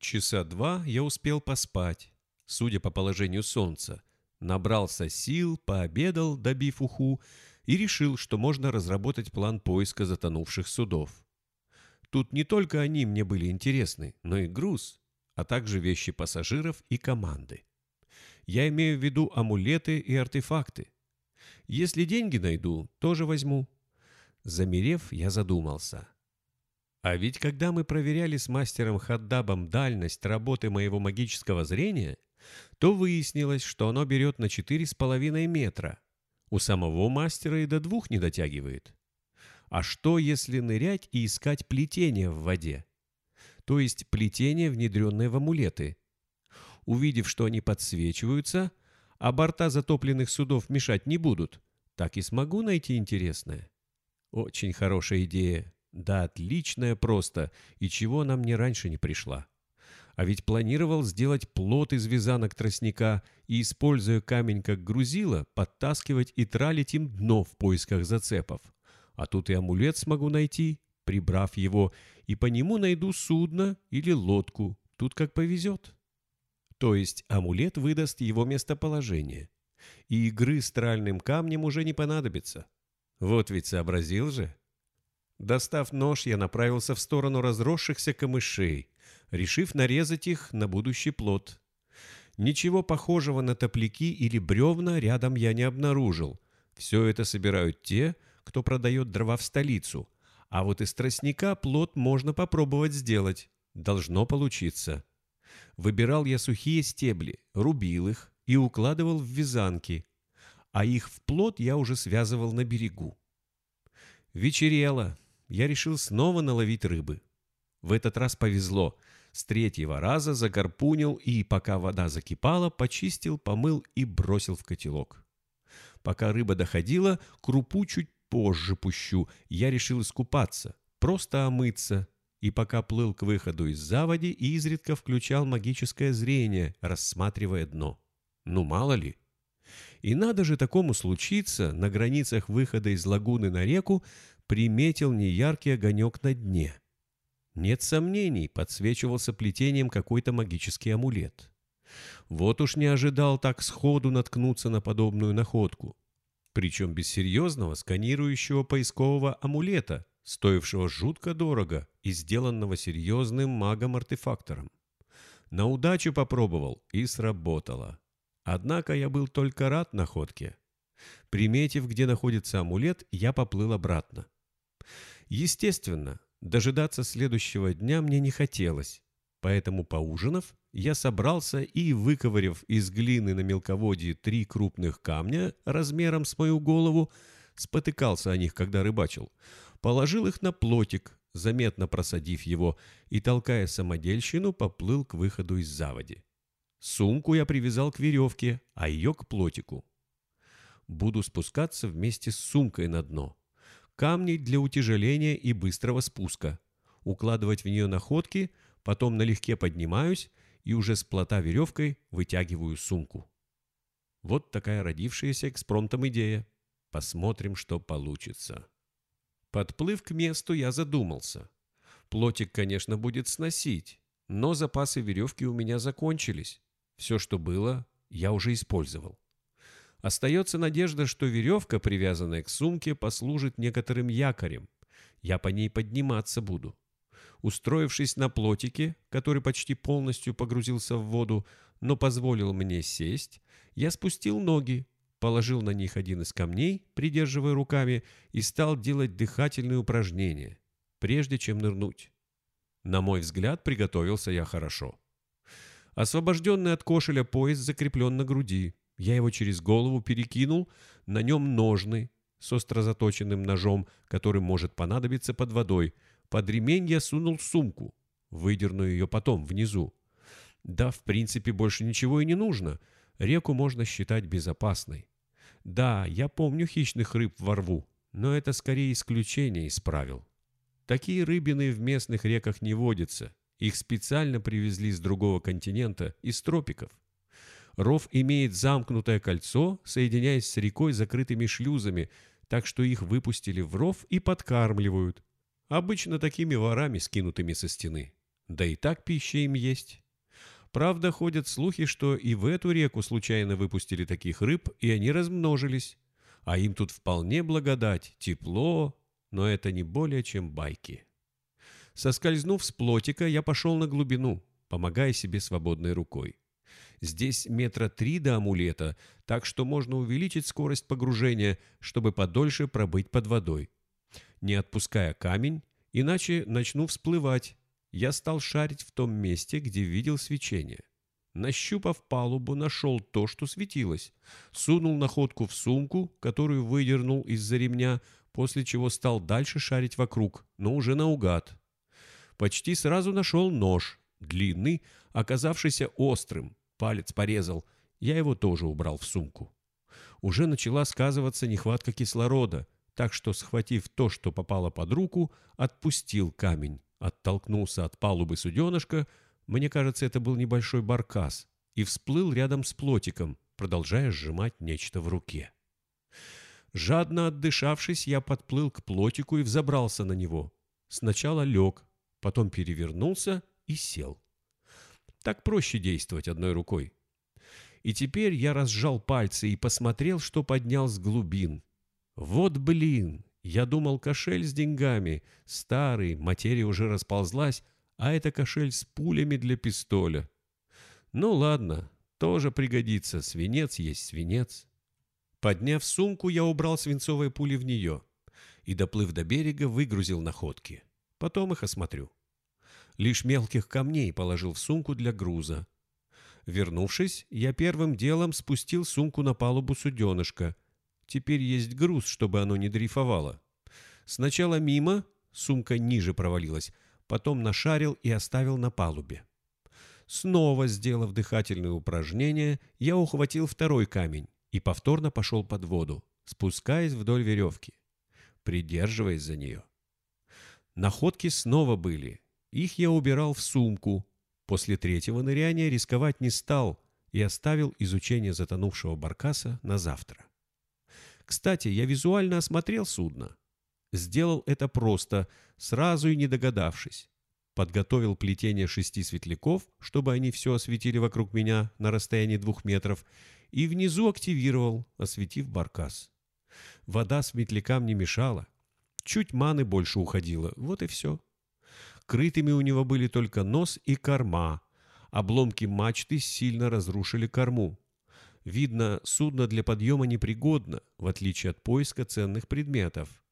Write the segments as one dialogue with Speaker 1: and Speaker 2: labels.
Speaker 1: Часа два я успел поспать, судя по положению солнца. Набрался сил, пообедал, добив уху, и решил, что можно разработать план поиска затонувших судов. Тут не только они мне были интересны, но и груз, а также вещи пассажиров и команды. Я имею в виду амулеты и артефакты. Если деньги найду, тоже возьму. Замерев, я задумался. А ведь когда мы проверяли с мастером Хаддабом дальность работы моего магического зрения, то выяснилось, что оно берет на 4,5 метра. У самого мастера и до двух не дотягивает. А что, если нырять и искать плетение в воде? То есть плетение, внедренное в амулеты. Увидев, что они подсвечиваются, а борта затопленных судов мешать не будут, так и смогу найти интересное. Очень хорошая идея. Да, отличная просто, и чего нам не раньше не пришла. А ведь планировал сделать плот из вязанок тростника и, используя камень как грузило, подтаскивать и тралить им дно в поисках зацепов. А тут и амулет смогу найти, прибрав его, и по нему найду судно или лодку, тут как повезет. То есть амулет выдаст его местоположение, и игры с тральным камнем уже не понадобится. Вот ведь сообразил же. Достав нож, я направился в сторону разросшихся камышей, решив нарезать их на будущий плод. Ничего похожего на топляки или бревна рядом я не обнаружил. Все это собирают те, кто продает дрова в столицу. А вот из тростника плод можно попробовать сделать. Должно получиться. Выбирал я сухие стебли, рубил их и укладывал в вязанки, а их в плод я уже связывал на берегу. Вечерело, я решил снова наловить рыбы. В этот раз повезло. С третьего раза загорпунил и, пока вода закипала, почистил, помыл и бросил в котелок. Пока рыба доходила, крупу чуть позже пущу. Я решил искупаться, просто омыться. И пока плыл к выходу из заводи, изредка включал магическое зрение, рассматривая дно. Ну, мало ли. И надо же такому случиться, на границах выхода из лагуны на реку приметил неяркий огонек на дне. Нет сомнений, подсвечивался плетением какой-то магический амулет. Вот уж не ожидал так сходу наткнуться на подобную находку. Причем без серьезного сканирующего поискового амулета, стоившего жутко дорого и сделанного серьезным магом-артефактором. На удачу попробовал и сработало. Однако я был только рад находке. Приметив, где находится амулет, я поплыл обратно. Естественно, дожидаться следующего дня мне не хотелось, поэтому, поужинав, я собрался и, выковырив из глины на мелководье три крупных камня размером с мою голову, спотыкался о них, когда рыбачил, положил их на плотик, заметно просадив его, и, толкая самодельщину, поплыл к выходу из заводи. Сумку я привязал к веревке, а ее к плотику. Буду спускаться вместе с сумкой на дно камни для утяжеления и быстрого спуска, укладывать в нее находки, потом налегке поднимаюсь и уже с плота веревкой вытягиваю сумку. Вот такая родившаяся экспромтом идея. Посмотрим, что получится. Подплыв к месту, я задумался. Плотик, конечно, будет сносить, но запасы веревки у меня закончились. Все, что было, я уже использовал. Остается надежда, что веревка, привязанная к сумке, послужит некоторым якорем. Я по ней подниматься буду. Устроившись на плотике, который почти полностью погрузился в воду, но позволил мне сесть, я спустил ноги, положил на них один из камней, придерживая руками, и стал делать дыхательные упражнения, прежде чем нырнуть. На мой взгляд, приготовился я хорошо. Освобожденный от кошеля пояс закреплен на груди, я его через голову перекинул, на нем ножны с остро заточенным ножом, который может понадобиться под водой. Под ремень я сунул сумку, выдерну ее потом, внизу. Да, в принципе, больше ничего и не нужно. Реку можно считать безопасной. Да, я помню хищных рыб во рву, но это скорее исключение из правил. Такие рыбины в местных реках не водятся. Их специально привезли с другого континента, из тропиков. Ров имеет замкнутое кольцо, соединяясь с рекой закрытыми шлюзами, так что их выпустили в ров и подкармливают. Обычно такими ворами, скинутыми со стены. Да и так пища им есть. Правда, ходят слухи, что и в эту реку случайно выпустили таких рыб, и они размножились. А им тут вполне благодать, тепло, но это не более чем байки. Соскользнув с плотика, я пошел на глубину, помогая себе свободной рукой. Здесь метра три до амулета, так что можно увеличить скорость погружения, чтобы подольше пробыть под водой. Не отпуская камень, иначе начну всплывать. Я стал шарить в том месте, где видел свечение. Нащупав палубу, нашел то, что светилось. Сунул находку в сумку, которую выдернул из-за ремня, после чего стал дальше шарить вокруг, но уже наугад. Почти сразу нашел нож, длинный, оказавшийся острым. Палец порезал. Я его тоже убрал в сумку. Уже начала сказываться нехватка кислорода, так что, схватив то, что попало под руку, отпустил камень, оттолкнулся от палубы суденышка, мне кажется, это был небольшой баркас, и всплыл рядом с плотиком, продолжая сжимать нечто в руке. Жадно отдышавшись, я подплыл к плотику и взобрался на него. Сначала лег, потом перевернулся и сел. Так проще действовать одной рукой. И теперь я разжал пальцы и посмотрел, что поднял с глубин. Вот блин! Я думал, кошель с деньгами. Старый, материя уже расползлась, а это кошель с пулями для пистоля. Ну ладно, тоже пригодится. Свинец есть свинец. Подняв сумку, я убрал свинцовые пули в нее и, доплыв до берега, выгрузил находки. Потом их осмотрю. Лишь мелких камней положил в сумку для груза. Вернувшись, я первым делом спустил сумку на палубу суденышка. Теперь есть груз, чтобы оно не дрейфовало. Сначала мимо, сумка ниже провалилась, потом нашарил и оставил на палубе. Снова сделав дыхательные упражнения, я ухватил второй камень и повторно пошел под воду, спускаясь вдоль веревки, придерживаясь за нее. Находки снова были, их я убирал в сумку. После третьего ныряния рисковать не стал и оставил изучение затонувшего баркаса на завтра. Кстати, я визуально осмотрел судно. Сделал это просто, сразу и не догадавшись. Подготовил плетение шести светляков, чтобы они все осветили вокруг меня на расстоянии двух метров, и внизу активировал, осветив баркас. Вода светлякам не мешала. Чуть маны больше уходило, вот и все. Крытыми у него были только нос и корма. Обломки мачты сильно разрушили корму. Видно, судно для подъема непригодно, в отличие от поиска ценных предметов.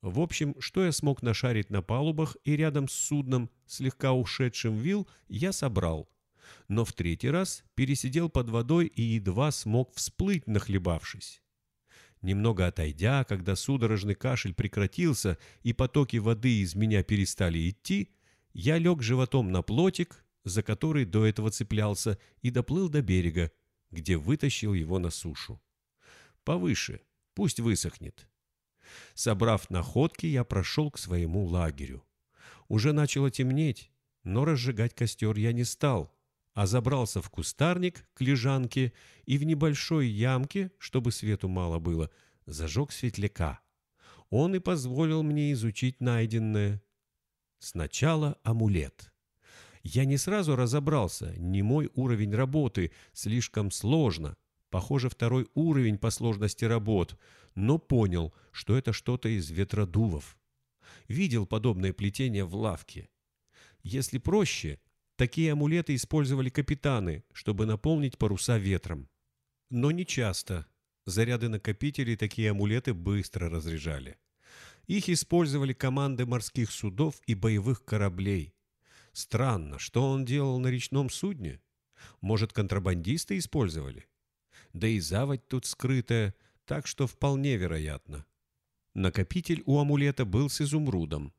Speaker 1: В общем, что я смог нашарить на палубах и рядом с судном, слегка ушедшим вил, я собрал. Но в третий раз пересидел под водой и едва смог всплыть, нахлебавшись. Немного отойдя, когда судорожный кашель прекратился и потоки воды из меня перестали идти, я лег животом на плотик, за который до этого цеплялся, и доплыл до берега, где вытащил его на сушу. Повыше, пусть высохнет. Собрав находки, я прошел к своему лагерю. Уже начало темнеть, но разжигать костер я не стал, а забрался в кустарник к лежанке и в небольшой ямке, чтобы свету мало было, зажег светляка. Он и позволил мне изучить найденное. Сначала амулет. Я не сразу разобрался, не мой уровень работы, слишком сложно. Похоже, второй уровень по сложности работ, но понял, что это что-то из ветродувов. Видел подобное плетение в лавке. Если проще, такие амулеты использовали капитаны, чтобы наполнить паруса ветром. Но не часто. Заряды накопителей такие амулеты быстро разряжали. Их использовали команды морских судов и боевых кораблей. Странно, что он делал на речном судне? Может, контрабандисты использовали? Да и заводь тут скрытая, так что вполне вероятно. Накопитель у амулета был с изумрудом.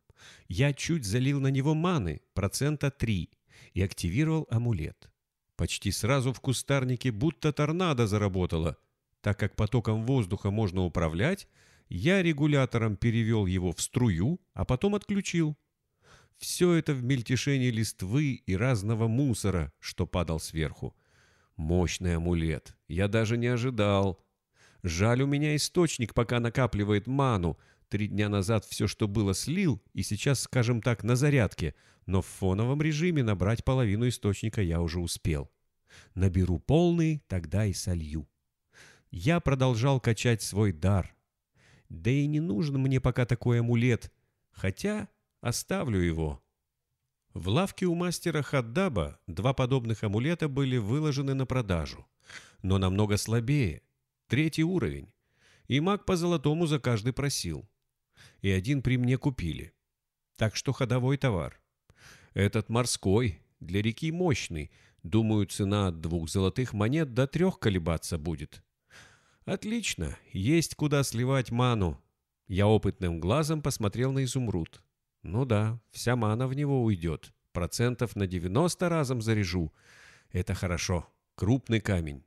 Speaker 1: Я чуть залил на него маны, процента 3, и активировал амулет. Почти сразу в кустарнике будто торнадо заработало. Так как потоком воздуха можно управлять, я регулятором перевел его в струю, а потом отключил. Все это в мельтешении листвы и разного мусора, что падал сверху. Мощный амулет. Я даже не ожидал. Жаль, у меня источник пока накапливает ману, Три дня назад все, что было, слил, и сейчас, скажем так, на зарядке, но в фоновом режиме набрать половину источника я уже успел. Наберу полный, тогда и солью. Я продолжал качать свой дар. Да и не нужен мне пока такой амулет, хотя оставлю его. В лавке у мастера Хаддаба два подобных амулета были выложены на продажу, но намного слабее, третий уровень, и маг по золотому за каждый просил и один при мне купили. Так что ходовой товар. Этот морской, для реки мощный. Думаю, цена от двух золотых монет до трех колебаться будет. Отлично, есть куда сливать ману. Я опытным глазом посмотрел на изумруд. Ну да, вся мана в него уйдет. Процентов на 90 разом заряжу. Это хорошо. Крупный камень.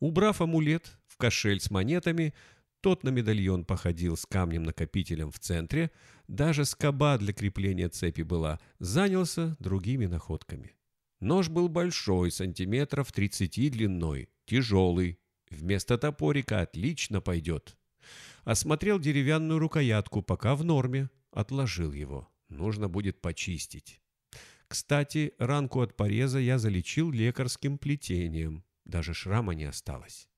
Speaker 1: Убрав амулет в кошель с монетами, тот на медальон походил с камнем-накопителем в центре, даже скоба для крепления цепи была, занялся другими находками. Нож был большой, сантиметров 30 длиной, тяжелый. Вместо топорика отлично пойдет. Осмотрел деревянную рукоятку, пока в норме. Отложил его. Нужно будет почистить. Кстати, ранку от пореза я залечил лекарским плетением. Даже шрама не осталось.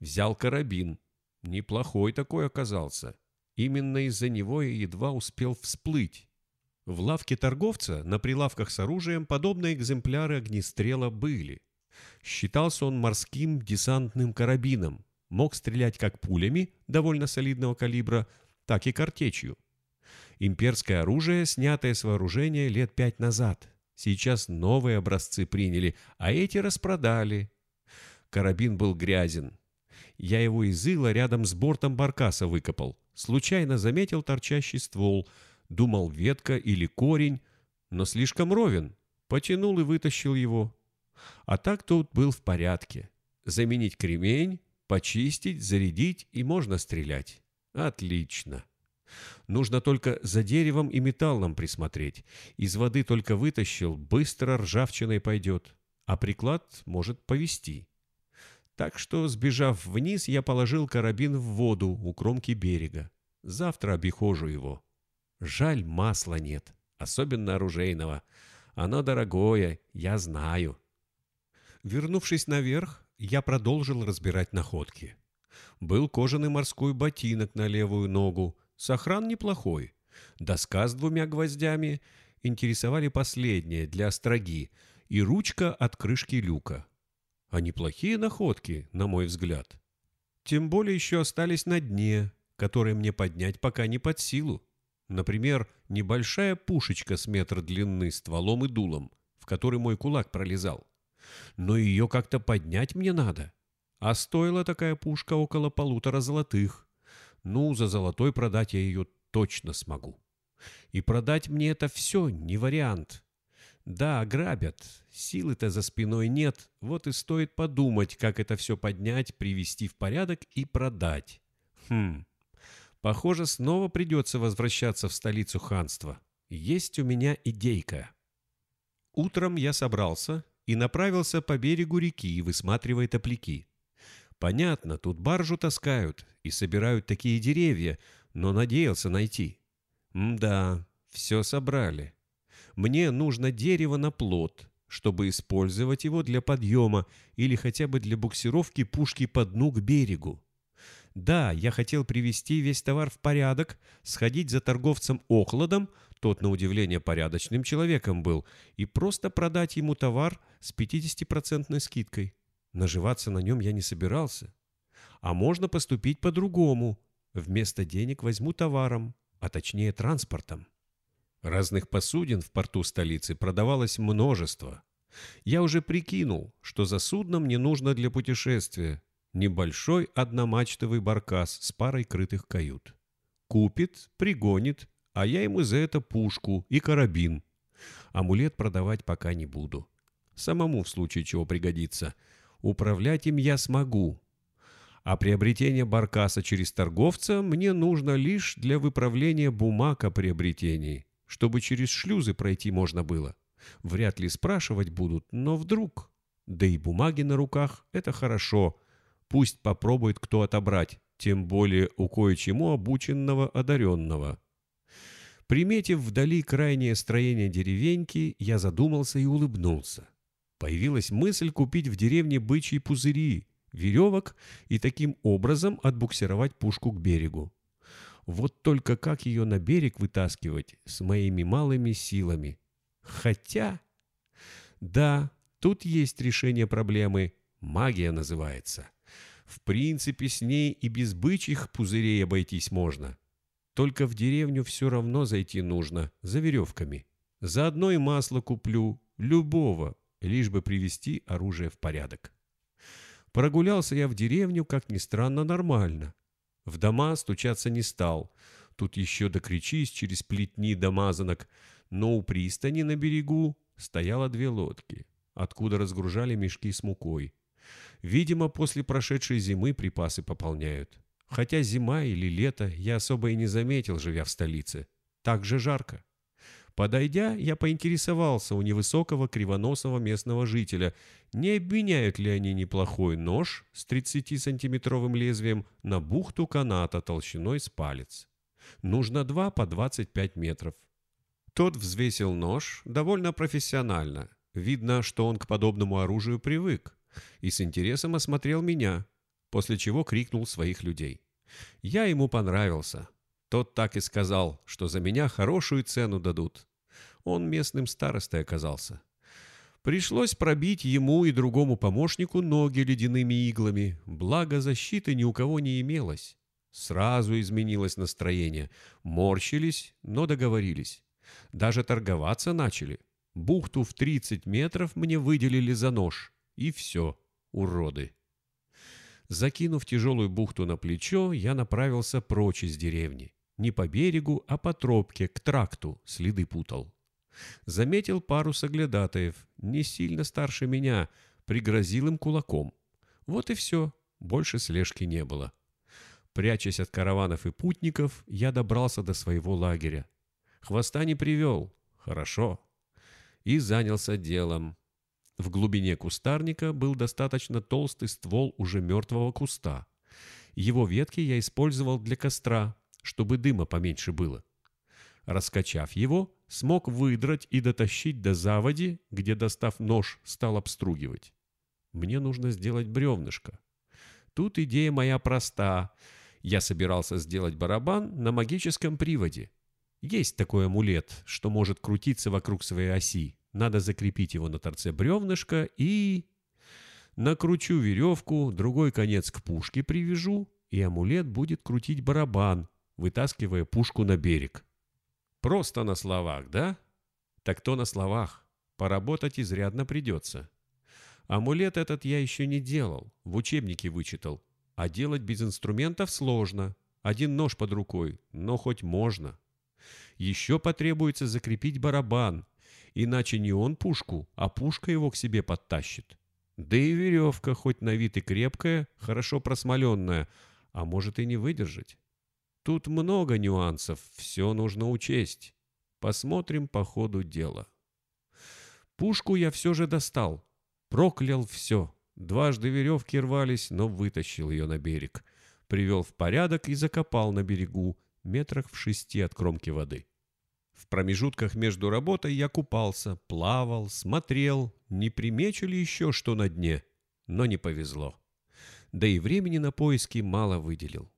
Speaker 1: Взял карабин, Неплохой такой оказался. Именно из-за него я едва успел всплыть. В лавке торговца на прилавках с оружием подобные экземпляры огнестрела были. Считался он морским десантным карабином, мог стрелять как пулями довольно солидного калибра, так и картечью. Имперское оружие, снятое с вооружения лет пять назад. Сейчас новые образцы приняли, а эти распродали. Карабин был грязен, я его из ила рядом с бортом баркаса выкопал. Случайно заметил торчащий ствол. Думал, ветка или корень, но слишком ровен. Потянул и вытащил его. А так тут был в порядке. Заменить кремень, почистить, зарядить и можно стрелять. Отлично. Нужно только за деревом и металлом присмотреть. Из воды только вытащил, быстро ржавчиной пойдет. А приклад может повести. Так что, сбежав вниз, я положил карабин в воду у кромки берега. Завтра обихожу его. Жаль, масла нет, особенно оружейного. Оно дорогое, я знаю. Вернувшись наверх, я продолжил разбирать находки. Был кожаный морской ботинок на левую ногу, сохран неплохой. Доска с двумя гвоздями интересовали последние для остроги и ручка от крышки люка а неплохие находки, на мой взгляд. Тем более еще остались на дне, которые мне поднять пока не под силу. Например, небольшая пушечка с метр длины стволом и дулом, в который мой кулак пролезал. Но ее как-то поднять мне надо. А стоила такая пушка около полутора золотых. Ну, за золотой продать я ее точно смогу. И продать мне это все не вариант. Да, ограбят. Силы-то за спиной нет. Вот и стоит подумать, как это все поднять, привести в порядок и продать. Хм. Похоже, снова придется возвращаться в столицу ханства. Есть у меня идейка. Утром я собрался и направился по берегу реки, высматривая топляки. Понятно, тут баржу таскают и собирают такие деревья, но надеялся найти. М-да, все собрали. Мне нужно дерево на плот, чтобы использовать его для подъема или хотя бы для буксировки пушки по дну к берегу. Да, я хотел привести весь товар в порядок, сходить за торговцем Охладом, тот, на удивление, порядочным человеком был, и просто продать ему товар с 50% скидкой. Наживаться на нем я не собирался. А можно поступить по-другому. Вместо денег возьму товаром, а точнее транспортом. Разных посудин в порту столицы продавалось множество. Я уже прикинул, что за судном мне нужно для путешествия небольшой одномачтовый баркас с парой крытых кают. Купит, пригонит, а я ему за это пушку и карабин. Амулет продавать пока не буду. Самому в случае чего пригодится. Управлять им я смогу. А приобретение баркаса через торговца мне нужно лишь для выправления бумаг о приобретении чтобы через шлюзы пройти можно было. Вряд ли спрашивать будут, но вдруг. Да и бумаги на руках — это хорошо. Пусть попробует кто отобрать, тем более у кое-чему обученного одаренного. Приметив вдали крайнее строение деревеньки, я задумался и улыбнулся. Появилась мысль купить в деревне бычьи пузыри, веревок и таким образом отбуксировать пушку к берегу. Вот только как ее на берег вытаскивать с моими малыми силами? Хотя... Да, тут есть решение проблемы. Магия называется. В принципе, с ней и без бычьих пузырей обойтись можно. Только в деревню все равно зайти нужно, за веревками. Заодно и масло куплю, любого, лишь бы привести оружие в порядок. Прогулялся я в деревню, как ни странно, нормально. В дома стучаться не стал. Тут еще докричись через плетни до мазанок. Но у пристани на берегу стояло две лодки, откуда разгружали мешки с мукой. Видимо, после прошедшей зимы припасы пополняют. Хотя зима или лето я особо и не заметил, живя в столице. Так же жарко. Подойдя, я поинтересовался у невысокого кривоносого местного жителя, не обменяют ли они неплохой нож с 30-сантиметровым лезвием на бухту каната толщиной с палец. Нужно два по 25 метров. Тот взвесил нож довольно профессионально. Видно, что он к подобному оружию привык. И с интересом осмотрел меня, после чего крикнул своих людей. Я ему понравился. Тот так и сказал, что за меня хорошую цену дадут. Он местным старостой оказался. Пришлось пробить ему и другому помощнику ноги ледяными иглами, благо защиты ни у кого не имелось. Сразу изменилось настроение. Морщились, но договорились. Даже торговаться начали. Бухту в 30 метров мне выделили за нож. И все, уроды. Закинув тяжелую бухту на плечо, я направился прочь из деревни. Не по берегу, а по тропке, к тракту, следы путал. Заметил пару соглядатаев, не сильно старше меня, пригрозил им кулаком. Вот и все, больше слежки не было. Прячась от караванов и путников, я добрался до своего лагеря. Хвоста не привел, хорошо. И занялся делом. В глубине кустарника был достаточно толстый ствол уже мертвого куста. Его ветки я использовал для костра, чтобы дыма поменьше было. Раскачав его, смог выдрать и дотащить до заводи, где, достав нож, стал обстругивать. Мне нужно сделать бревнышко. Тут идея моя проста. Я собирался сделать барабан на магическом приводе. Есть такой амулет, что может крутиться вокруг своей оси. Надо закрепить его на торце бревнышка и... Накручу веревку, другой конец к пушке привяжу, и амулет будет крутить барабан, вытаскивая пушку на берег. Просто на словах, да? Так то на словах. Поработать изрядно придется. Амулет этот я еще не делал, в учебнике вычитал. А делать без инструментов сложно. Один нож под рукой, но хоть можно. Еще потребуется закрепить барабан, иначе не он пушку, а пушка его к себе подтащит. Да и веревка, хоть на вид и крепкая, хорошо просмоленная, а может и не выдержать. Тут много нюансов, все нужно учесть. Посмотрим по ходу дела. Пушку я все же достал. Проклял все. Дважды веревки рвались, но вытащил ее на берег. Привел в порядок и закопал на берегу, метрах в шести от кромки воды. В промежутках между работой я купался, плавал, смотрел, не примечу ли еще что на дне. Но не повезло. Да и времени на поиски мало выделил.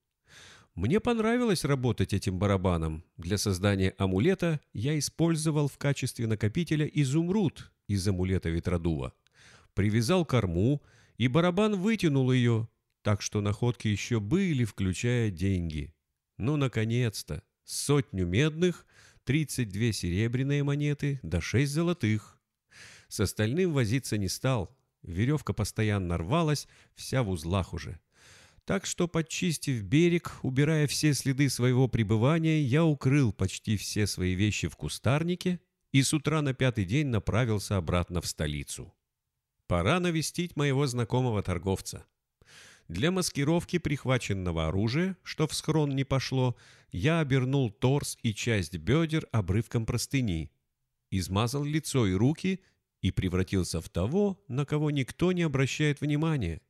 Speaker 1: Мне понравилось работать этим барабаном. Для создания амулета я использовал в качестве накопителя изумруд из амулета ветродува. Привязал корму, и барабан вытянул ее, так что находки еще были, включая деньги. Ну, наконец-то! Сотню медных, 32 серебряные монеты, да 6 золотых. С остальным возиться не стал. Веревка постоянно рвалась, вся в узлах уже. Так что, подчистив берег, убирая все следы своего пребывания, я укрыл почти все свои вещи в кустарнике и с утра на пятый день направился обратно в столицу. Пора навестить моего знакомого торговца. Для маскировки прихваченного оружия, что в схрон не пошло, я обернул торс и часть бедер обрывком простыни, измазал лицо и руки и превратился в того, на кого никто не обращает внимания.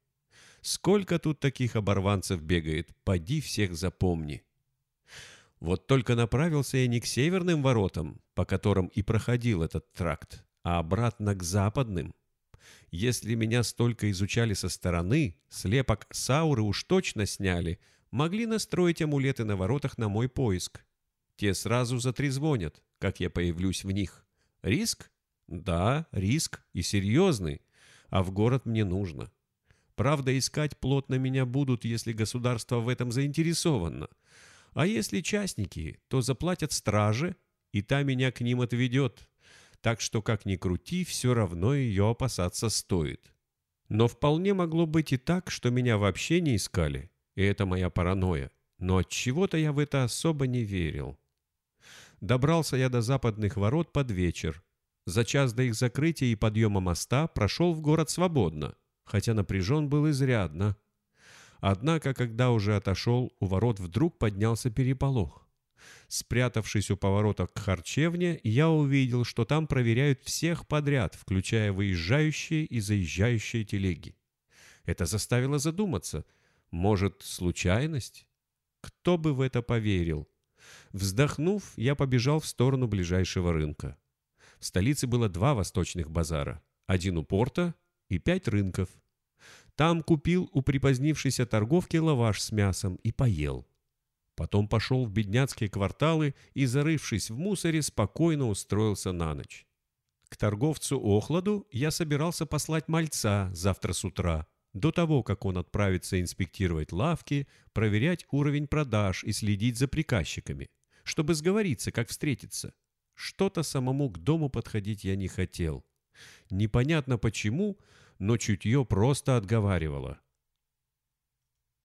Speaker 1: Сколько тут таких оборванцев бегает, поди всех запомни. Вот только направился я не к северным воротам, по которым и проходил этот тракт, а обратно к западным. Если меня столько изучали со стороны, слепок Сауры уж точно сняли, могли настроить амулеты на воротах на мой поиск. Те сразу затрезвонят, как я появлюсь в них. Риск? Да, риск и серьезный, а в город мне нужно. Правда, искать плотно меня будут, если государство в этом заинтересовано. А если частники, то заплатят страже, и та меня к ним отведет. Так что, как ни крути, все равно ее опасаться стоит. Но вполне могло быть и так, что меня вообще не искали, и это моя паранойя. Но от чего то я в это особо не верил. Добрался я до западных ворот под вечер. За час до их закрытия и подъема моста прошел в город свободно, хотя напряжен был изрядно. Однако, когда уже отошел, у ворот вдруг поднялся переполох. Спрятавшись у поворота к харчевне, я увидел, что там проверяют всех подряд, включая выезжающие и заезжающие телеги. Это заставило задуматься. Может, случайность? Кто бы в это поверил? Вздохнув, я побежал в сторону ближайшего рынка. В столице было два восточных базара. Один у порта и пять рынков – там купил у припозднившейся торговки лаваш с мясом и поел. Потом пошел в бедняцкие кварталы и, зарывшись в мусоре, спокойно устроился на ночь. К торговцу Охладу я собирался послать мальца завтра с утра, до того, как он отправится инспектировать лавки, проверять уровень продаж и следить за приказчиками, чтобы сговориться, как встретиться. Что-то самому к дому подходить я не хотел. Непонятно почему, но чутье просто отговаривало.